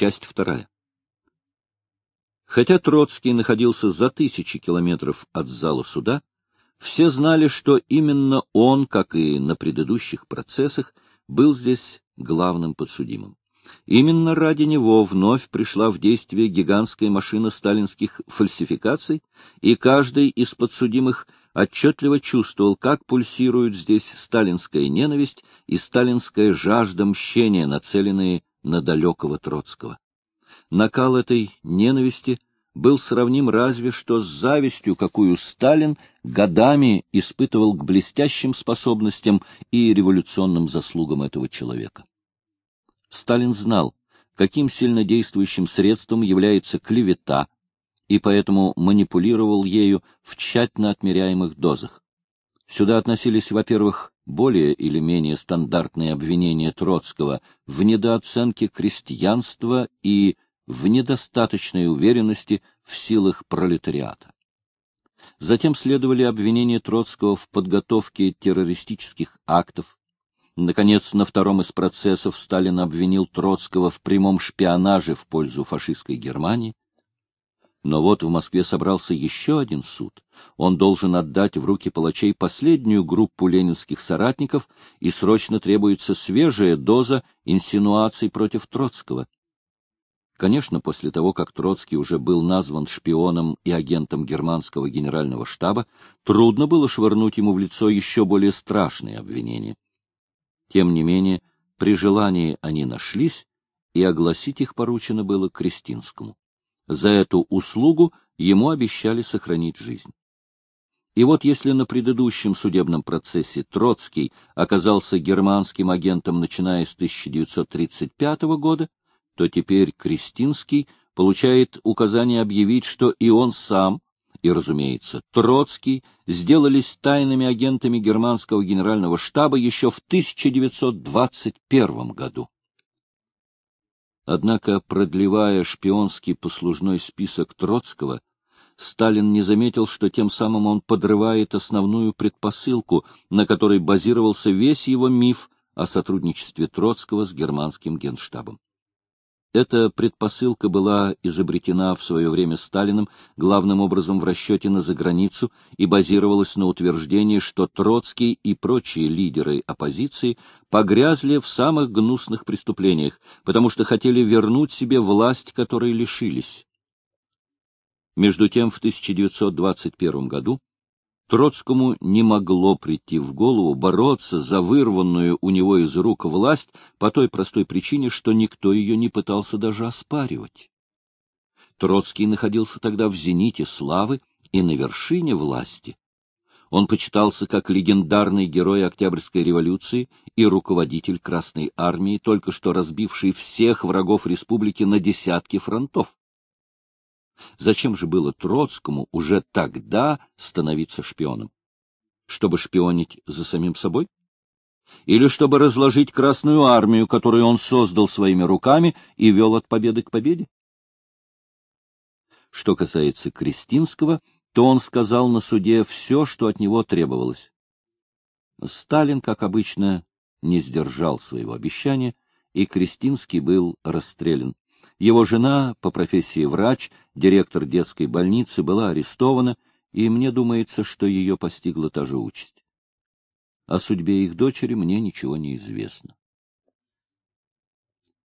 Часть вторая. Хотя Троцкий находился за тысячи километров от зала суда, все знали, что именно он, как и на предыдущих процессах, был здесь главным подсудимым. Именно ради него вновь пришла в действие гигантская машина сталинских фальсификаций, и каждый из подсудимых отчетливо чувствовал, как пульсирует здесь сталинская ненависть и сталинская жажда мщения, нацеленные на далекого Троцкого. Накал этой ненависти был сравним разве что с завистью, какую Сталин годами испытывал к блестящим способностям и революционным заслугам этого человека. Сталин знал, каким сильнодействующим средством является клевета, и поэтому манипулировал ею в тщательно отмеряемых дозах. Сюда относились, во-первых, более или менее стандартные обвинения Троцкого в недооценке крестьянства и в недостаточной уверенности в силах пролетариата. Затем следовали обвинения Троцкого в подготовке террористических актов. Наконец, на втором из процессов Сталин обвинил Троцкого в прямом шпионаже в пользу фашистской Германии. Но вот в Москве собрался еще один суд. Он должен отдать в руки палачей последнюю группу ленинских соратников, и срочно требуется свежая доза инсинуаций против Троцкого. Конечно, после того, как Троцкий уже был назван шпионом и агентом германского генерального штаба, трудно было швырнуть ему в лицо еще более страшные обвинения. Тем не менее, при желании они нашлись, и огласить их поручено было Кристинскому. За эту услугу ему обещали сохранить жизнь. И вот если на предыдущем судебном процессе Троцкий оказался германским агентом, начиная с 1935 года, то теперь Кристинский получает указание объявить, что и он сам, и, разумеется, Троцкий сделались тайными агентами германского генерального штаба еще в 1921 году. Однако, продлевая шпионский послужной список Троцкого, Сталин не заметил, что тем самым он подрывает основную предпосылку, на которой базировался весь его миф о сотрудничестве Троцкого с германским генштабом. Эта предпосылка была изобретена в свое время Сталиным главным образом в расчете на заграницу и базировалась на утверждении, что Троцкий и прочие лидеры оппозиции погрязли в самых гнусных преступлениях, потому что хотели вернуть себе власть, которой лишились. Между тем, в 1921 году Троцкому не могло прийти в голову бороться за вырванную у него из рук власть по той простой причине, что никто ее не пытался даже оспаривать. Троцкий находился тогда в зените славы и на вершине власти. Он почитался как легендарный герой Октябрьской революции и руководитель Красной армии, только что разбивший всех врагов республики на десятки фронтов. Зачем же было Троцкому уже тогда становиться шпионом? Чтобы шпионить за самим собой? Или чтобы разложить Красную армию, которую он создал своими руками и вел от победы к победе? Что касается Кристинского, то он сказал на суде все, что от него требовалось. Сталин, как обычно, не сдержал своего обещания, и Кристинский был расстрелян. Его жена, по профессии врач, директор детской больницы, была арестована, и мне думается, что ее постигла та же участь. О судьбе их дочери мне ничего не известно.